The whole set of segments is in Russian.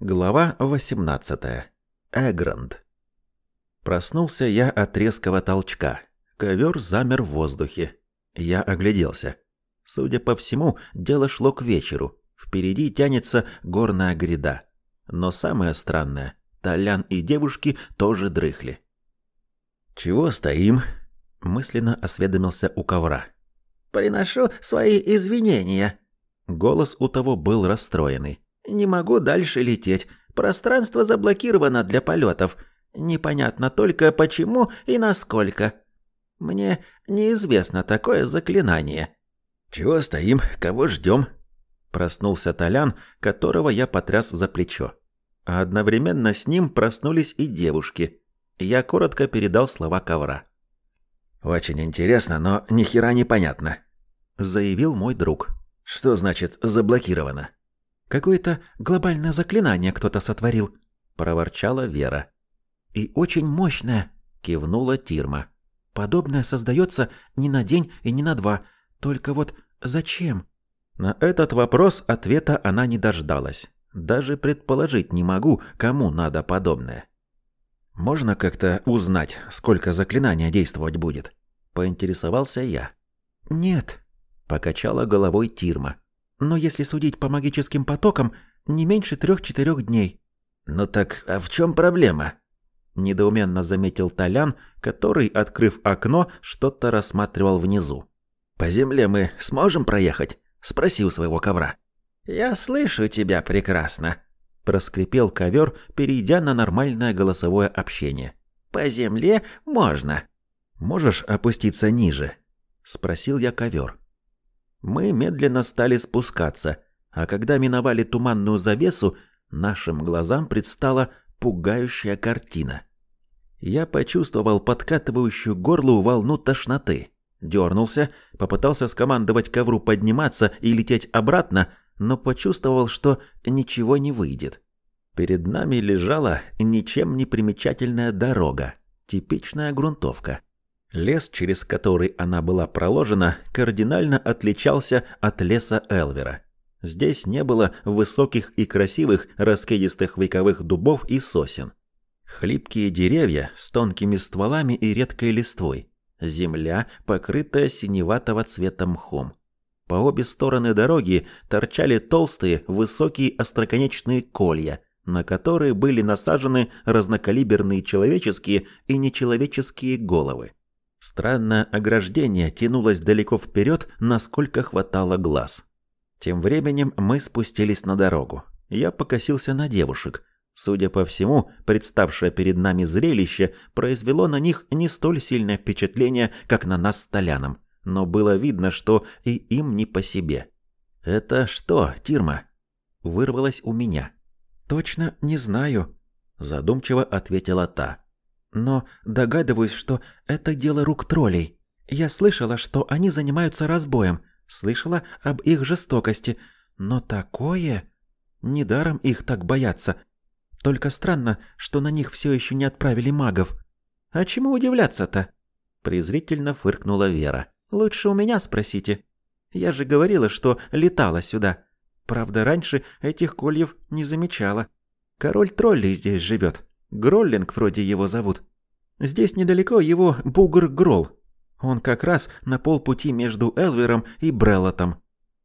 Глава 18. Эгранд. Проснулся я от резкого толчка. Ковер замер в воздухе. Я огляделся. Судя по всему, дело шло к вечеру. Впереди тянется горная гряда. Но самое странное, Толян и девушки тоже дрыхли. «Чего стоим?» – мысленно осведомился у ковра. «Приношу свои извинения». Голос у того был расстроенный. Не могу дальше лететь. Пространство заблокировано для полетов. Непонятно только почему и насколько. Мне неизвестно такое заклинание. Чего стоим? Кого ждем? Проснулся Толян, которого я потряс за плечо. А одновременно с ним проснулись и девушки. Я коротко передал слова ковра. Очень интересно, но ни хера не понятно, заявил мой друг. Что значит заблокировано? Какое-то глобальное заклинание кто-то сотворил, проворчала Вера. И очень мощное, кивнула Тирма. Подобное создается не на день и не на два. Только вот зачем? На этот вопрос ответа она не дождалась. Даже предположить не могу, кому надо подобное. Можно как-то узнать, сколько заклинания действовать будет? Поинтересовался я. Нет, покачала головой Тирма. Но если судить по магическим потокам, не меньше трех-четырех дней. Ну так, а в чем проблема? Недоуменно заметил Толян, который, открыв окно, что-то рассматривал внизу. По земле мы сможем проехать? Спросил своего ковра. Я слышу тебя прекрасно, проскрипел ковер, перейдя на нормальное голосовое общение. По земле можно. Можешь опуститься ниже? спросил я ковер. Мы медленно стали спускаться, а когда миновали туманную завесу, нашим глазам предстала пугающая картина. Я почувствовал подкатывающую горлу волну тошноты. Дернулся, попытался скомандовать ковру подниматься и лететь обратно, но почувствовал, что ничего не выйдет. Перед нами лежала ничем не примечательная дорога, типичная грунтовка. Лес, через который она была проложена, кардинально отличался от леса Элвера. Здесь не было высоких и красивых раскидистых вековых дубов и сосен. Хлипкие деревья с тонкими стволами и редкой листвой. Земля, покрытая синеватого цвета мхом. По обе стороны дороги торчали толстые, высокие остроконечные колья, на которые были насажены разнокалиберные человеческие и нечеловеческие головы. Странное ограждение тянулось далеко вперед, насколько хватало глаз. Тем временем мы спустились на дорогу. Я покосился на девушек. Судя по всему, представшее перед нами зрелище произвело на них не столь сильное впечатление, как на нас с Толяном. Но было видно, что и им не по себе. «Это что, Тирма?» Вырвалось у меня. «Точно не знаю», – задумчиво ответила та но догадываюсь, что это дело рук троллей. Я слышала, что они занимаются разбоем, слышала об их жестокости, но такое... Недаром их так боятся. Только странно, что на них все еще не отправили магов. А чему удивляться-то? Презрительно фыркнула Вера. Лучше у меня спросите. Я же говорила, что летала сюда. Правда, раньше этих кольев не замечала. Король троллей здесь живет. Гроллинг вроде его зовут. Здесь недалеко его бугр Грол. Он как раз на полпути между Элвером и Бреллотом.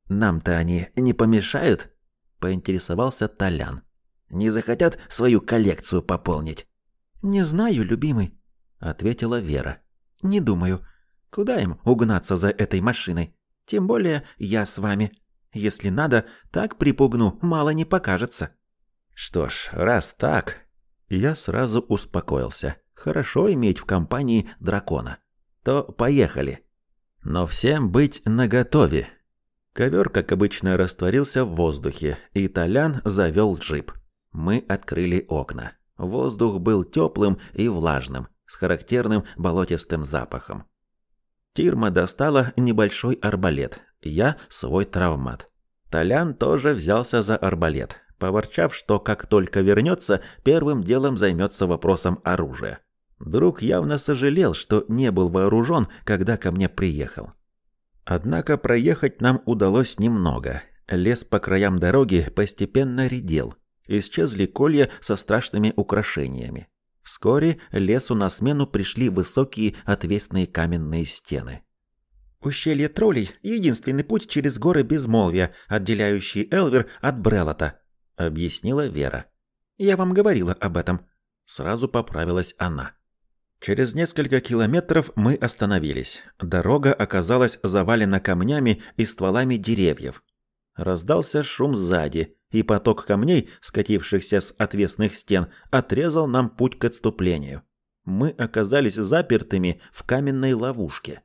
Нам-то они не помешают? Поинтересовался Толян. Не захотят свою коллекцию пополнить? Не знаю, любимый, ответила Вера. Не думаю. Куда им угнаться за этой машиной? Тем более я с вами. Если надо, так припугну, мало не покажется. Что ж, раз так, я сразу успокоился. Хорошо иметь в компании дракона. То поехали. Но всем быть наготове. Ковер, как обычно, растворился в воздухе, и Толян завел джип. Мы открыли окна. Воздух был теплым и влажным, с характерным болотистым запахом. Тирма достала небольшой арбалет, я свой травмат. Толян тоже взялся за арбалет, поворчав, что как только вернется, первым делом займется вопросом оружия. Друг явно сожалел, что не был вооружен, когда ко мне приехал. Однако проехать нам удалось немного. Лес по краям дороги постепенно редел. Исчезли колья со страшными украшениями. Вскоре лесу на смену пришли высокие отвесные каменные стены. «Ущелье троллей — единственный путь через горы безмолвия, отделяющий Элвер от Брелота», — объяснила Вера. «Я вам говорила об этом». Сразу поправилась она. Через несколько километров мы остановились. Дорога оказалась завалена камнями и стволами деревьев. Раздался шум сзади, и поток камней, скатившихся с отвесных стен, отрезал нам путь к отступлению. Мы оказались запертыми в каменной ловушке.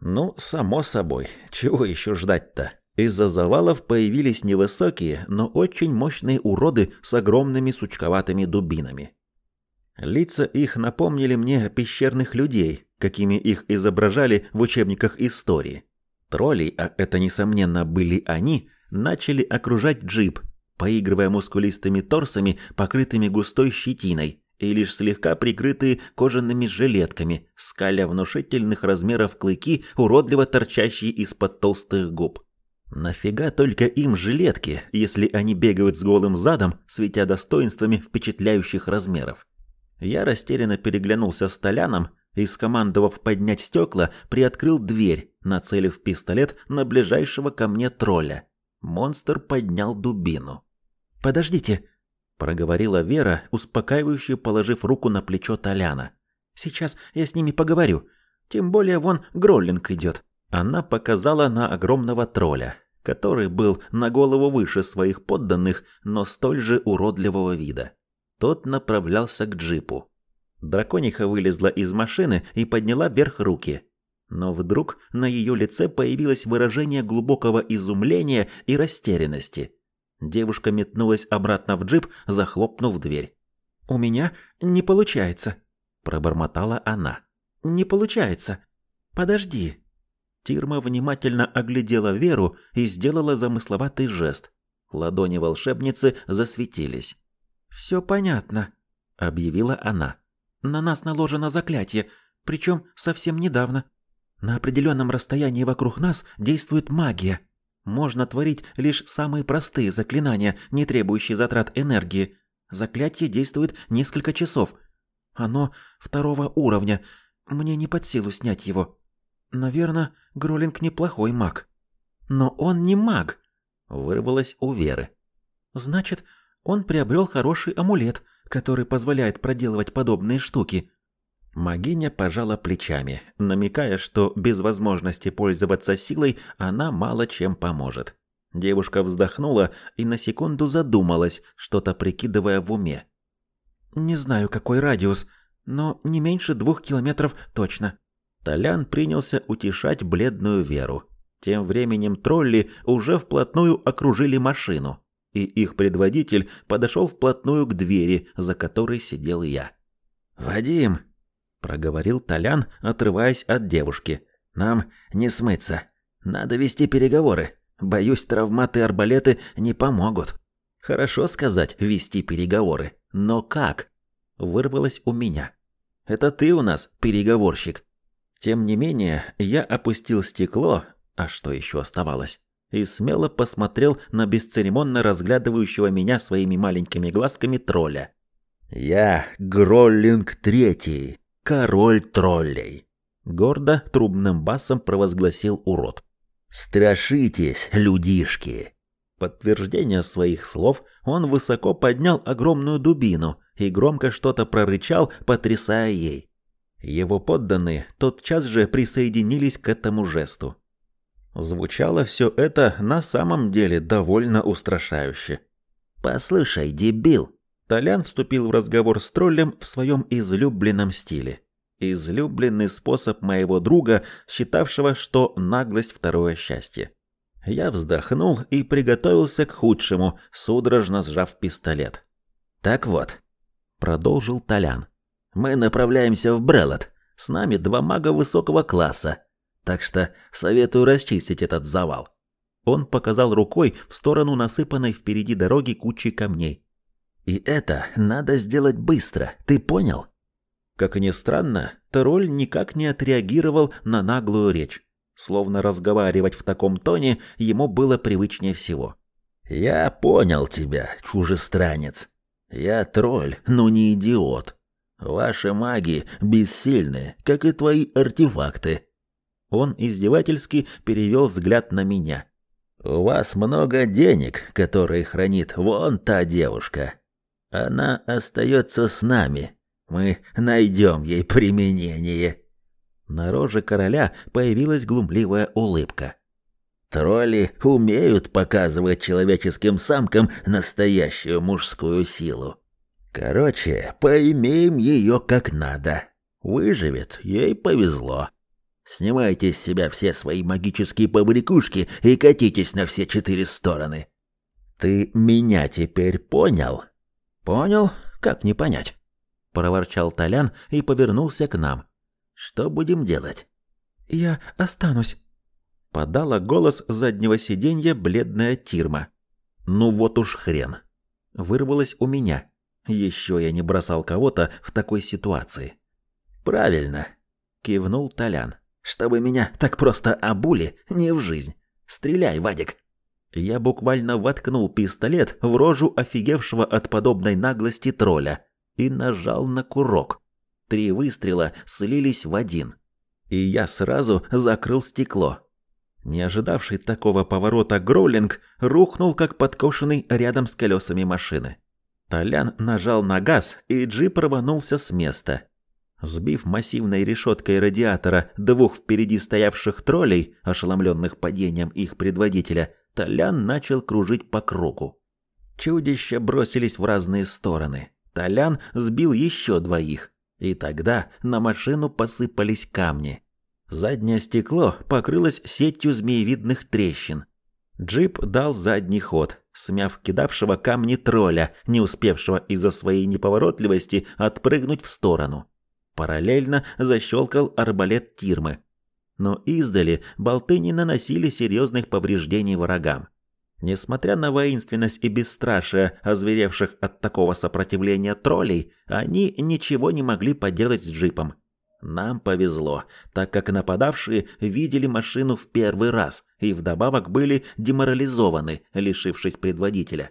Ну, само собой, чего еще ждать-то? Из-за завалов появились невысокие, но очень мощные уроды с огромными сучковатыми дубинами. Лица их напомнили мне пещерных людей, какими их изображали в учебниках истории. Тролли, а это несомненно были они, начали окружать джип, поигрывая мускулистыми торсами, покрытыми густой щетиной, и лишь слегка прикрытые кожаными жилетками, скаля внушительных размеров клыки, уродливо торчащие из-под толстых губ. Нафига только им жилетки, если они бегают с голым задом, светя достоинствами впечатляющих размеров? Я растерянно переглянулся с Толяном и, скомандовав поднять стекла, приоткрыл дверь, нацелив пистолет на ближайшего ко мне тролля. Монстр поднял дубину. «Подождите», — проговорила Вера, успокаивающе положив руку на плечо Толяна. «Сейчас я с ними поговорю. Тем более вон Гроллинг идет». Она показала на огромного тролля, который был на голову выше своих подданных, но столь же уродливого вида. Тот направлялся к джипу. Дракониха вылезла из машины и подняла вверх руки. Но вдруг на ее лице появилось выражение глубокого изумления и растерянности. Девушка метнулась обратно в джип, захлопнув дверь. «У меня не получается», – пробормотала она. «Не получается. Подожди». Тирма внимательно оглядела Веру и сделала замысловатый жест. Ладони волшебницы засветились. «Все понятно», — объявила она. «На нас наложено заклятие, причем совсем недавно. На определенном расстоянии вокруг нас действует магия. Можно творить лишь самые простые заклинания, не требующие затрат энергии. Заклятие действует несколько часов. Оно второго уровня. Мне не под силу снять его. Наверное, Гролинг неплохой маг. Но он не маг, вырвалось у Веры. Значит, он приобрел хороший амулет, который позволяет проделывать подобные штуки. Магиня пожала плечами, намекая, что без возможности пользоваться силой она мало чем поможет. Девушка вздохнула и на секунду задумалась, что-то прикидывая в уме. «Не знаю, какой радиус, но не меньше двух километров точно». Толян принялся утешать бледную Веру. Тем временем тролли уже вплотную окружили машину и их предводитель подошел вплотную к двери, за которой сидел я. «Вадим!» – проговорил Толян, отрываясь от девушки. «Нам не смыться. Надо вести переговоры. Боюсь, травматы-арбалеты не помогут». «Хорошо сказать, вести переговоры. Но как?» – вырвалось у меня. «Это ты у нас переговорщик». Тем не менее, я опустил стекло, а что еще оставалось? и смело посмотрел на бесцеремонно разглядывающего меня своими маленькими глазками тролля. «Я Гроллинг Третий, король троллей», — гордо трубным басом провозгласил урод. «Страшитесь, людишки!» подтверждение своих слов он высоко поднял огромную дубину и громко что-то прорычал, потрясая ей. Его подданные тотчас же присоединились к этому жесту. Звучало все это на самом деле довольно устрашающе. «Послушай, дебил!» Толян вступил в разговор с троллем в своем излюбленном стиле. Излюбленный способ моего друга, считавшего, что наглость – второе счастье. Я вздохнул и приготовился к худшему, судорожно сжав пистолет. «Так вот», – продолжил Толян, – «мы направляемся в Брелот. С нами два мага высокого класса. Так что советую расчистить этот завал. Он показал рукой в сторону насыпанной впереди дороги кучи камней. И это надо сделать быстро, ты понял? Как ни странно, тролль никак не отреагировал на наглую речь. Словно разговаривать в таком тоне ему было привычнее всего. Я понял тебя, чужестранец. Я тролль, но не идиот. Ваши маги бессильны, как и твои артефакты. Он издевательски перевел взгляд на меня. У вас много денег, которые хранит вон та девушка. Она остается с нами. Мы найдем ей применение. На роже короля появилась глумливая улыбка. Тролли умеют показывать человеческим самкам настоящую мужскую силу. Короче, поимеем ее как надо. Выживет, ей повезло. Снимайте с себя все свои магические побрякушки и катитесь на все четыре стороны. Ты меня теперь понял? Понял? Как не понять? проворчал Толян и повернулся к нам. Что будем делать? Я останусь, Подала голос с заднего сиденья бледная Тирма. Ну вот уж хрен. Вырвалось у меня. Еще я не бросал кого-то в такой ситуации. Правильно, кивнул Толян. Чтобы меня так просто обули, не в жизнь. Стреляй, Вадик. Я буквально воткнул пистолет в рожу офигевшего от подобной наглости тролля и нажал на курок. Три выстрела слились в один. И я сразу закрыл стекло, не ожидавший такого поворота Гроулинг рухнул как подкошенный рядом с колесами машины. Толян нажал на газ, и джип рванулся с места. Сбив массивной решеткой радиатора двух впереди стоявших троллей, ошеломленных падением их предводителя, Толян начал кружить по кругу. Чудища бросились в разные стороны. Толян сбил еще двоих, и тогда на машину посыпались камни. Заднее стекло покрылось сетью змеевидных трещин. Джип дал задний ход, смяв кидавшего камни тролля, не успевшего из-за своей неповоротливости отпрыгнуть в сторону. Параллельно защелкал арбалет Тирмы. Но издали болты не наносили серьезных повреждений врагам. Несмотря на воинственность и бесстрашие озверевших от такого сопротивления троллей, они ничего не могли поделать с джипом. Нам повезло, так как нападавшие видели машину в первый раз и вдобавок были деморализованы, лишившись предводителя.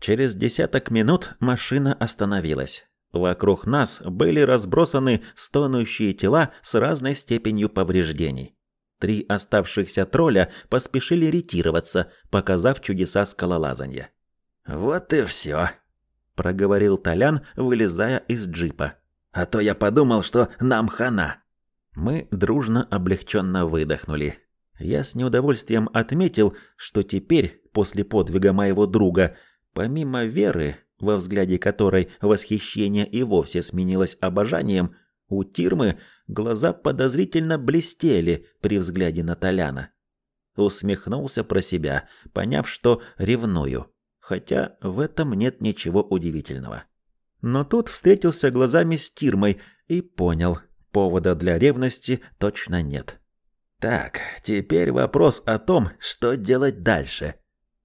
Через десяток минут машина остановилась. Вокруг нас были разбросаны стонущие тела с разной степенью повреждений. Три оставшихся тролля поспешили ретироваться, показав чудеса скалолазания. «Вот и все», — проговорил Толян, вылезая из джипа а то я подумал, что нам хана. Мы дружно облегченно выдохнули. Я с неудовольствием отметил, что теперь, после подвига моего друга, помимо веры, во взгляде которой восхищение и вовсе сменилось обожанием, у Тирмы глаза подозрительно блестели при взгляде на Толяна. Усмехнулся про себя, поняв, что ревную, хотя в этом нет ничего удивительного. Но тут встретился глазами с Тирмой и понял, повода для ревности точно нет. Так, теперь вопрос о том, что делать дальше.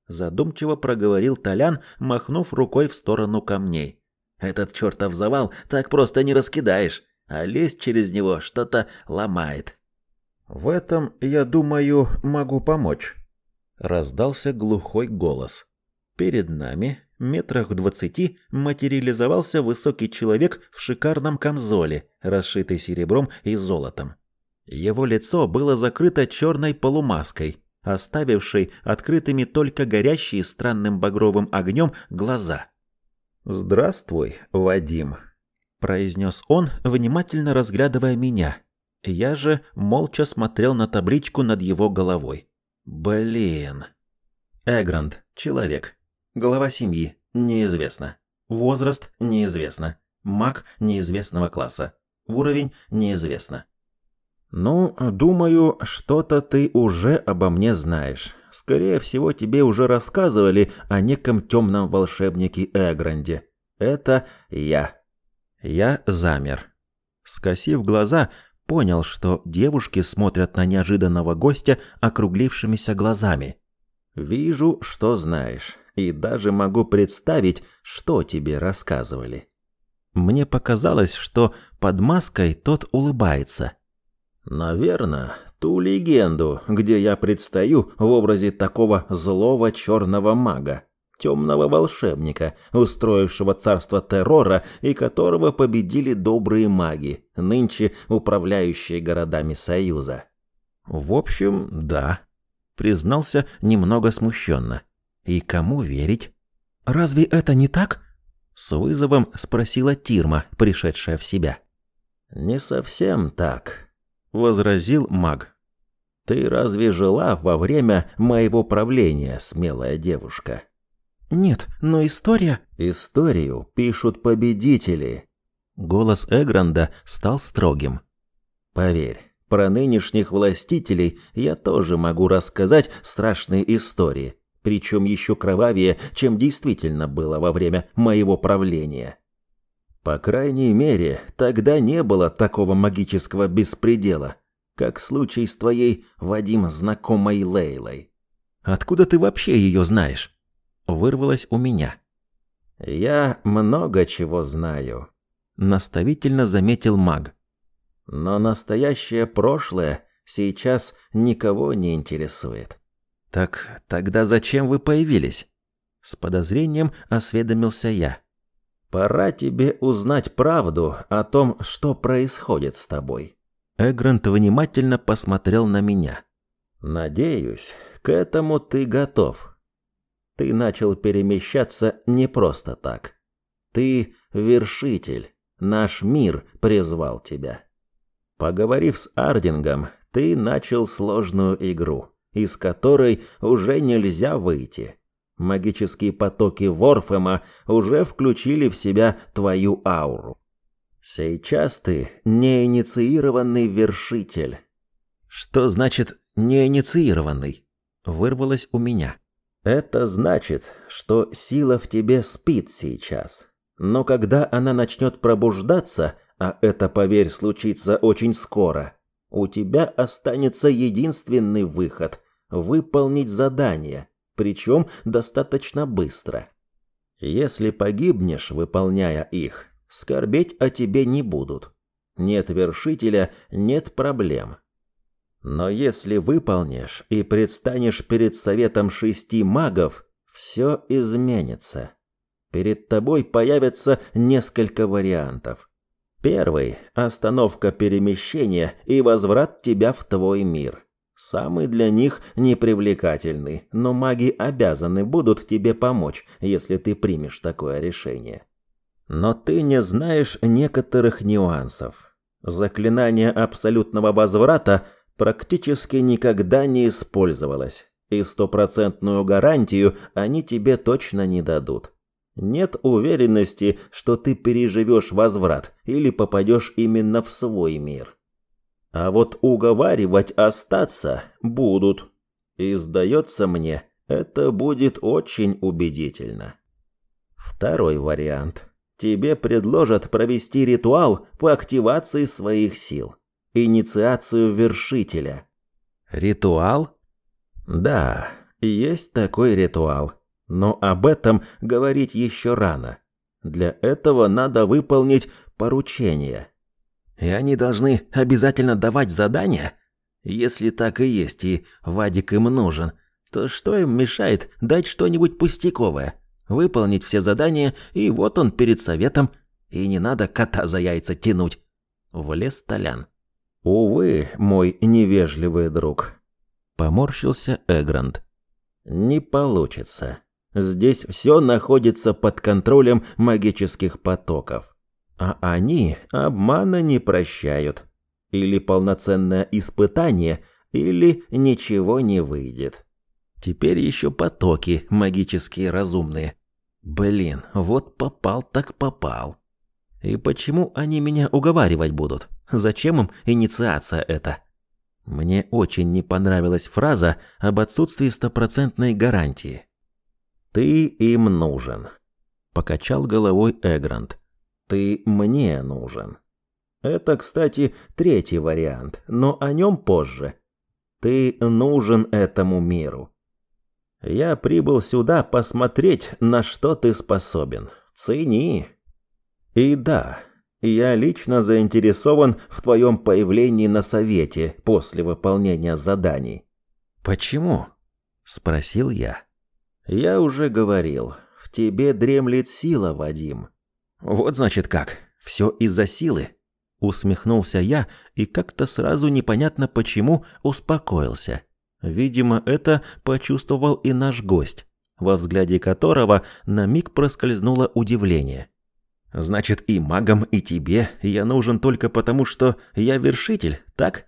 Задумчиво проговорил Толян, махнув рукой в сторону камней. Этот чертов завал так просто не раскидаешь, а лезть через него что-то ломает. В этом, я думаю, могу помочь. Раздался глухой голос. Перед нами, метрах в двадцати материализовался высокий человек в шикарном камзоле, расшитый серебром и золотом. Его лицо было закрыто черной полумаской, оставившей открытыми только горящие странным багровым огнем глаза. «Здравствуй, Вадим», — произнес он, внимательно разглядывая меня. Я же молча смотрел на табличку над его головой. «Блин». Эгранд, человек, Глава семьи неизвестно. Возраст неизвестно. Маг неизвестного класса. Уровень неизвестно. Ну, думаю, что-то ты уже обо мне знаешь. Скорее всего, тебе уже рассказывали о неком темном волшебнике Эгранде. Это я. Я замер. Скосив глаза, понял, что девушки смотрят на неожиданного гостя округлившимися глазами. Вижу, что знаешь и даже могу представить, что тебе рассказывали. Мне показалось, что под маской тот улыбается. Наверное, ту легенду, где я предстаю в образе такого злого черного мага, темного волшебника, устроившего царство террора и которого победили добрые маги, нынче управляющие городами Союза. В общем, да, признался немного смущенно. И кому верить? Разве это не так? С вызовом спросила Тирма, пришедшая в себя. Не совсем так, возразил маг. Ты разве жила во время моего правления, смелая девушка? Нет, но история... Историю пишут победители. Голос Эгранда стал строгим. Поверь, про нынешних властителей я тоже могу рассказать страшные истории, причем еще кровавее, чем действительно было во время моего правления. По крайней мере, тогда не было такого магического беспредела, как случай с твоей, Вадим, знакомой Лейлой. Откуда ты вообще ее знаешь? Вырвалось у меня. Я много чего знаю, наставительно заметил маг. Но настоящее прошлое сейчас никого не интересует. Так тогда зачем вы появились? С подозрением осведомился я. Пора тебе узнать правду о том, что происходит с тобой. Эгрант внимательно посмотрел на меня. Надеюсь, к этому ты готов. Ты начал перемещаться не просто так. Ты вершитель. Наш мир призвал тебя. Поговорив с Ардингом, ты начал сложную игру, из которой уже нельзя выйти. Магические потоки Ворфема уже включили в себя твою ауру. Сейчас ты неинициированный вершитель. Что значит неинициированный? Вырвалось у меня. Это значит, что сила в тебе спит сейчас. Но когда она начнет пробуждаться, а это, поверь, случится очень скоро. У тебя останется единственный выход – выполнить задание, причем достаточно быстро. Если погибнешь, выполняя их, скорбеть о тебе не будут. Нет вершителя – нет проблем. Но если выполнишь и предстанешь перед советом шести магов, все изменится. Перед тобой появятся несколько вариантов. Первый – остановка перемещения и возврат тебя в твой мир. Самый для них непривлекательный, но маги обязаны будут тебе помочь, если ты примешь такое решение. Но ты не знаешь некоторых нюансов. Заклинание абсолютного возврата практически никогда не использовалось, и стопроцентную гарантию они тебе точно не дадут. Нет уверенности, что ты переживешь возврат или попадешь именно в свой мир. А вот уговаривать остаться будут. И сдается мне, это будет очень убедительно. Второй вариант. Тебе предложат провести ритуал по активации своих сил. Инициацию вершителя. Ритуал? Да, есть такой ритуал. Но об этом говорить еще рано. Для этого надо выполнить поручение. И они должны обязательно давать задания? Если так и есть, и Вадик им нужен, то что им мешает дать что-нибудь пустяковое? Выполнить все задания, и вот он перед советом, и не надо кота за яйца тянуть. Влез Толян. Увы, мой невежливый друг. Поморщился Эгранд. Не получится. Здесь все находится под контролем магических потоков. А они обмана не прощают. Или полноценное испытание, или ничего не выйдет. Теперь еще потоки магические разумные. Блин, вот попал так попал. И почему они меня уговаривать будут? Зачем им инициация эта? Мне очень не понравилась фраза об отсутствии стопроцентной гарантии. Ты им нужен, покачал головой Эгрант. Ты мне нужен. Это, кстати, третий вариант, но о нем позже. Ты нужен этому миру. Я прибыл сюда посмотреть, на что ты способен. Цени. И да, Я лично заинтересован в твоем появлении на совете после выполнения заданий. Почему? спросил я. Я уже говорил, в тебе дремлет сила, Вадим. Вот значит как. Все из-за силы. Усмехнулся я и как-то сразу непонятно почему успокоился. Видимо, это почувствовал и наш гость, во взгляде которого на миг проскользнуло удивление. Значит, и магам, и тебе я нужен только потому, что я вершитель, так?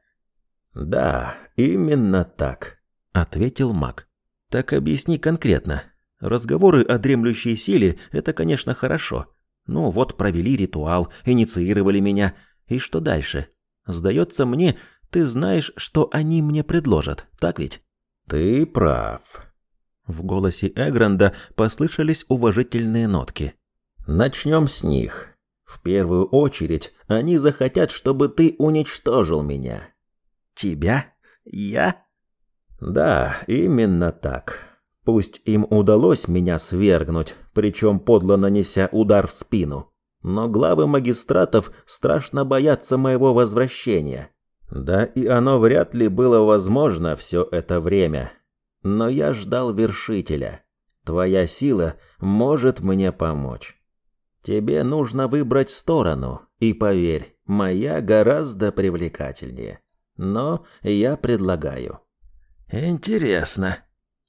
Да, именно так, ответил маг. Так объясни конкретно. Разговоры о дремлющей силе это, конечно, хорошо. Ну вот провели ритуал, инициировали меня, и что дальше? Сдается мне, ты знаешь, что они мне предложат, так ведь? Ты прав. В голосе Эгранда послышались уважительные нотки. Начнем с них. В первую очередь, они захотят, чтобы ты уничтожил меня. Тебя? Я? Да, именно так. Пусть им удалось меня свергнуть, причем подло нанеся удар в спину, но главы магистратов страшно боятся моего возвращения. Да и оно вряд ли было возможно все это время. Но я ждал вершителя. Твоя сила может мне помочь. Тебе нужно выбрать сторону, и поверь, моя гораздо привлекательнее. Но я предлагаю. Интересно.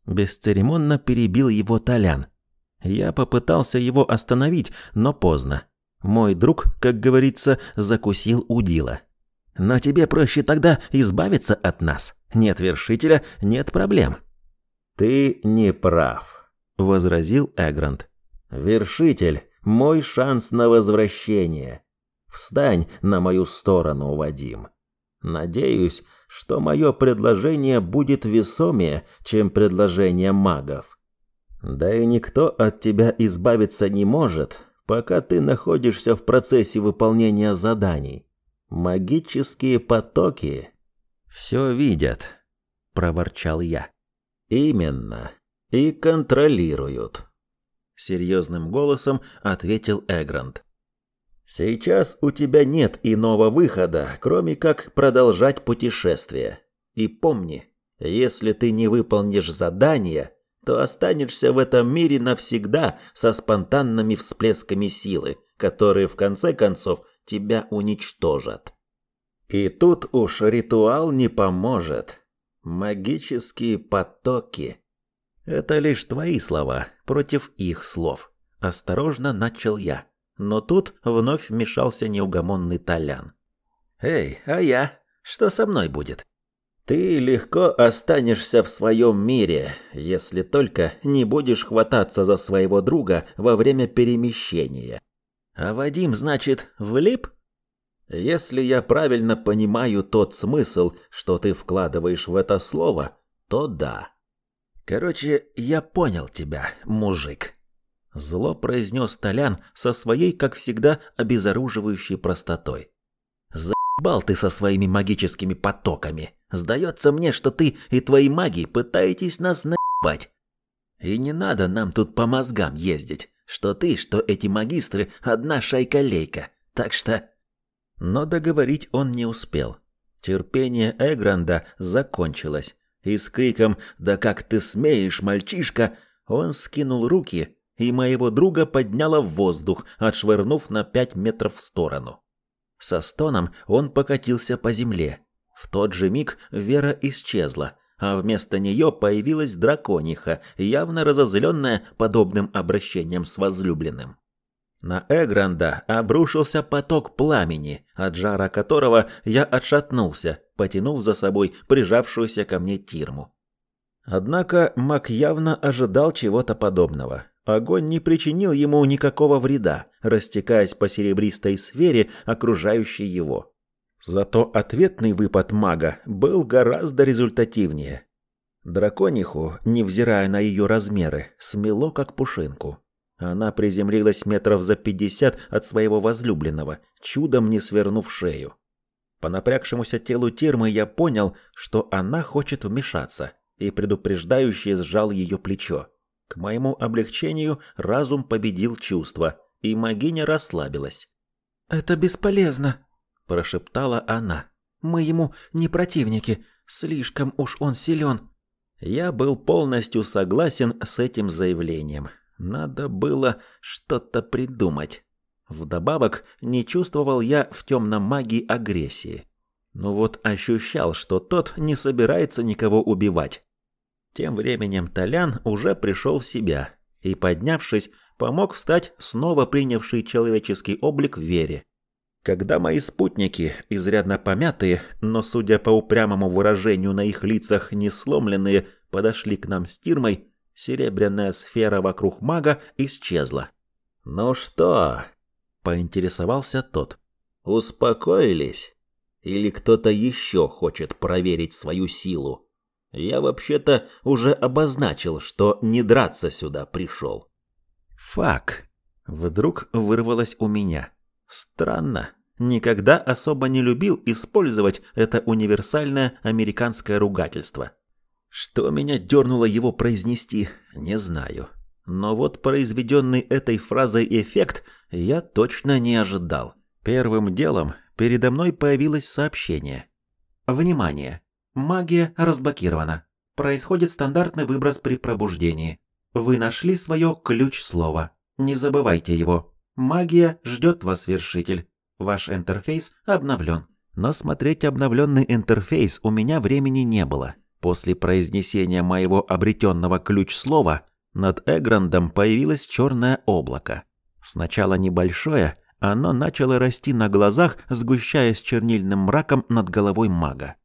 Бесцеремонно перебил его Толян. Я попытался его остановить, но поздно. Мой друг, как говорится, закусил удила. Но тебе проще тогда избавиться от нас. Нет вершителя, нет проблем. Ты не прав, возразил Эгрант. Вершитель мой шанс на возвращение. Встань на мою сторону, Вадим. Надеюсь, что мое предложение будет весомее, чем предложение магов. Да и никто от тебя избавиться не может, пока ты находишься в процессе выполнения заданий. Магические потоки все видят, проворчал я. Именно. И контролируют серьезным голосом ответил Эгрант. Сейчас у тебя нет иного выхода, кроме как продолжать путешествие. И помни, если ты не выполнишь задание, то останешься в этом мире навсегда со спонтанными всплесками силы, которые в конце концов тебя уничтожат. И тут уж ритуал не поможет. Магические потоки это лишь твои слова против их слов. Осторожно начал я. Но тут вновь вмешался неугомонный Толян. Эй, а я? Что со мной будет? Ты легко останешься в своем мире, если только не будешь хвататься за своего друга во время перемещения. А Вадим, значит, влип? Если я правильно понимаю тот смысл, что ты вкладываешь в это слово, то да. Короче, я понял тебя, мужик. Зло произнес Толян со своей, как всегда, обезоруживающей простотой. Заебал ты со своими магическими потоками. Сдается мне, что ты и твои маги пытаетесь нас наебать. И не надо нам тут по мозгам ездить. Что ты, что эти магистры одна шайка-лейка. Так что... Но договорить он не успел. Терпение Эгранда закончилось и с криком «Да как ты смеешь, мальчишка!» он скинул руки, и моего друга подняло в воздух, отшвырнув на пять метров в сторону. Со стоном он покатился по земле. В тот же миг Вера исчезла, а вместо нее появилась дракониха, явно разозленная подобным обращением с возлюбленным. На Эгранда обрушился поток пламени, от жара которого я отшатнулся, потянув за собой прижавшуюся ко мне Тирму. Однако маг явно ожидал чего-то подобного. Огонь не причинил ему никакого вреда, растекаясь по серебристой сфере, окружающей его. Зато ответный выпад мага был гораздо результативнее. Дракониху, невзирая на ее размеры, смело как пушинку. Она приземлилась метров за пятьдесят от своего возлюбленного, чудом не свернув шею. По напрягшемуся телу Тирмы я понял, что она хочет вмешаться, и предупреждающе сжал ее плечо. К моему облегчению разум победил чувства, и магиня расслабилась. «Это бесполезно», – прошептала она. «Мы ему не противники, слишком уж он силен». Я был полностью согласен с этим заявлением. Надо было что-то придумать. Вдобавок, не чувствовал я в темном магии агрессии. Ну вот ощущал, что тот не собирается никого убивать. Тем временем Толян уже пришел в себя и, поднявшись, помог встать снова принявший человеческий облик Вере. Когда мои спутники, изрядно помятые, но, судя по упрямому выражению на их лицах, не сломленные, подошли к нам с Тирмой, серебряная сфера вокруг мага исчезла. «Ну что?» — поинтересовался тот. «Успокоились? Или кто-то еще хочет проверить свою силу? Я вообще-то уже обозначил, что не драться сюда пришел». «Фак!» — вдруг вырвалось у меня. Странно. Никогда особо не любил использовать это универсальное американское ругательство. Что меня дернуло его произнести, не знаю. Но вот произведенный этой фразой эффект я точно не ожидал. Первым делом передо мной появилось сообщение. Внимание! Магия разблокирована. Происходит стандартный выброс при пробуждении. Вы нашли свое ключ-слово. Не забывайте его. Магия ждет вас, вершитель. Ваш интерфейс обновлен. Но смотреть обновленный интерфейс у меня времени не было. После произнесения моего обретенного ключ-слова над Эграндом появилось черное облако. Сначала небольшое, оно начало расти на глазах, сгущаясь чернильным мраком над головой мага.